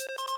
you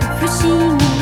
不呼吸你